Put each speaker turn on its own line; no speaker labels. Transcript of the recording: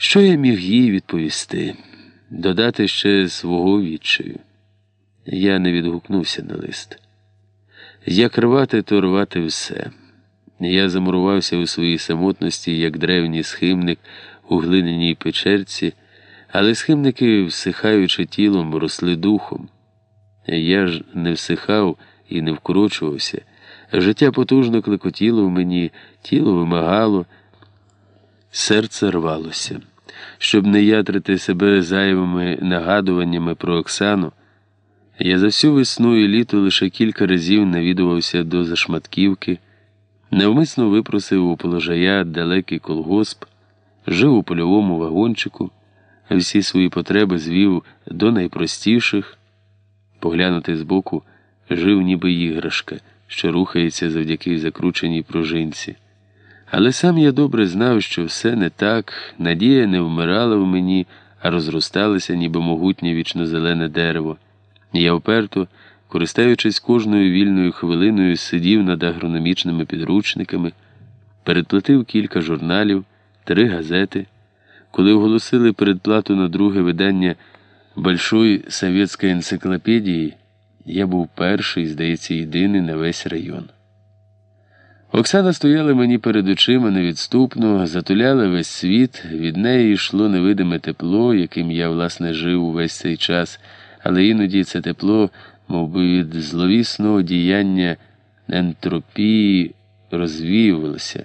Що я міг їй відповісти? Додати ще свого відчаю. Я не відгукнувся на лист. Як рвати, то рвати все. Я замурувався у своїй самотності, як древній схимник у глиняній печерці, але схимники, всихаючи тілом, росли духом. Я ж не всихав і не вкорочувався. Життя потужно клекотіло в мені, тіло вимагало, серце рвалося. Щоб не ятрити себе зайвими нагадуваннями про Оксану, я за всю весну і літо лише кілька разів навідувався до Зашматківки, навмисно випросив у положая далекий колгосп, жив у польовому вагончику, всі свої потреби звів до найпростіших. Поглянути збоку, жив ніби іграшка, що рухається завдяки закрученій пружинці. Але сам я добре знав, що все не так, надія не вмирала в мені, а розросталася, ніби могутнє вічно-зелене дерево. Я вперто, користаючись кожною вільною хвилиною, сидів над агрономічними підручниками, передплатив кілька журналів, три газети. Коли оголосили передплату на друге видання Большої совєтської енциклопедії, я був перший, здається, єдиний на весь район. Оксана стояла мені перед очима невідступно, затуляла весь світ, від неї йшло невидиме тепло, яким я, власне, жив увесь цей час, але іноді це тепло, мов би, від зловісного діяння ентропії розвіювалося.